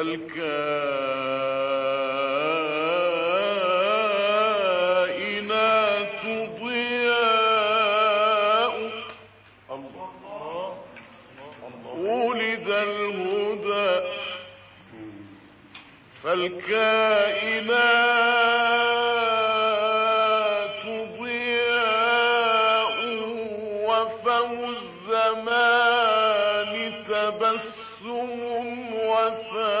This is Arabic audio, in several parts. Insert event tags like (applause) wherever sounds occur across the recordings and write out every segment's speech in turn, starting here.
فالكائنات ضياء. ولد الهدى. فالكائنات ضياء. وفم الزمان تبسم وثناء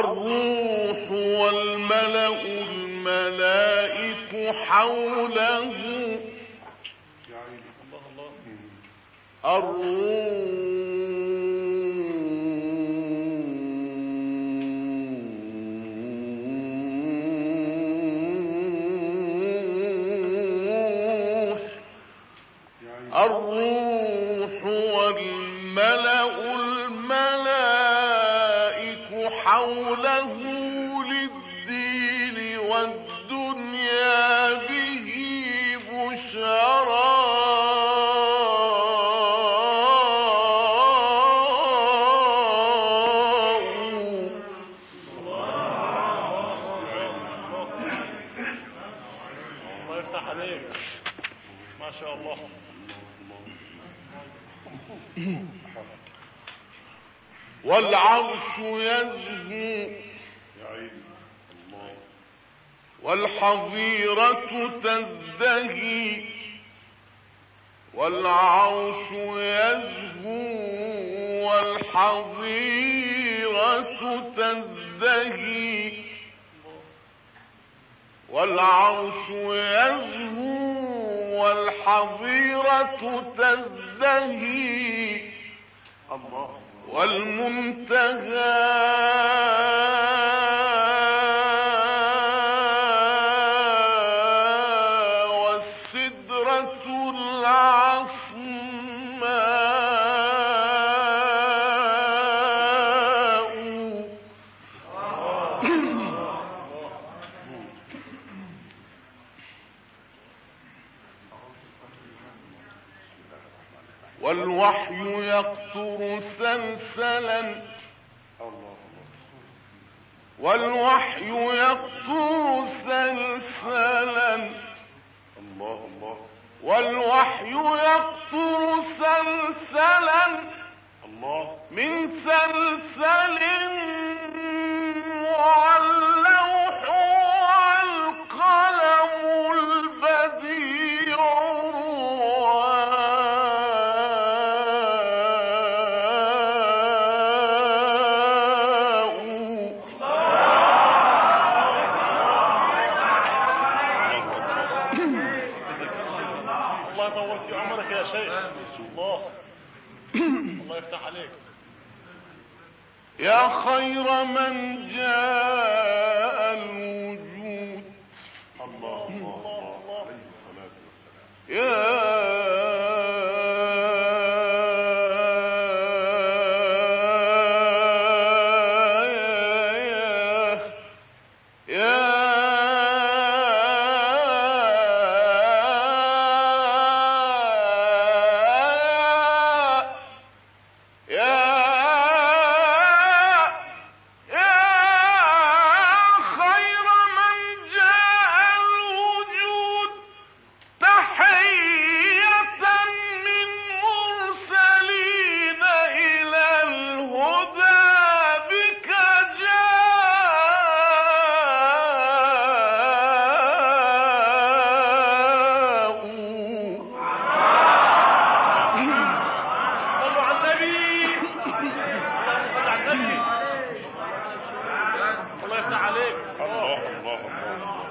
الروح والملأ الملائك حوله. الروح الروح والملأ حوله للدين والدنيا به بشراء الله يفتح عليك. ما شاء الله. (clears throat) (clears throat) والعرش يزهو. والحظيرة تزدهي. والعرش يزهو. والحظيرة تزدهي. والعرش يزهو. والحظيرة تزدهي. والمنتهى والسدرة العصماء. والوحي يقطر سلسلا. والوحي يقطر سلسلا. والوحي يقطر سلسلا. من سلسل الله في عمرك يا شيخ. الله. (coughs) الله يفتح عليك. يا خير من جاء الوجود. الله الله. يا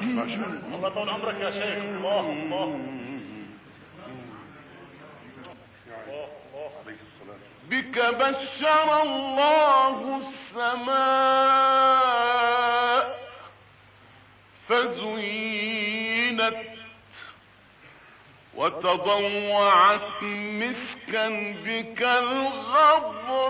الله. يطول عمرك يا شيخ. الله الله. الله الله. بك بشر الله السماء فزينت وتضوعت مسكا بك الغبراء.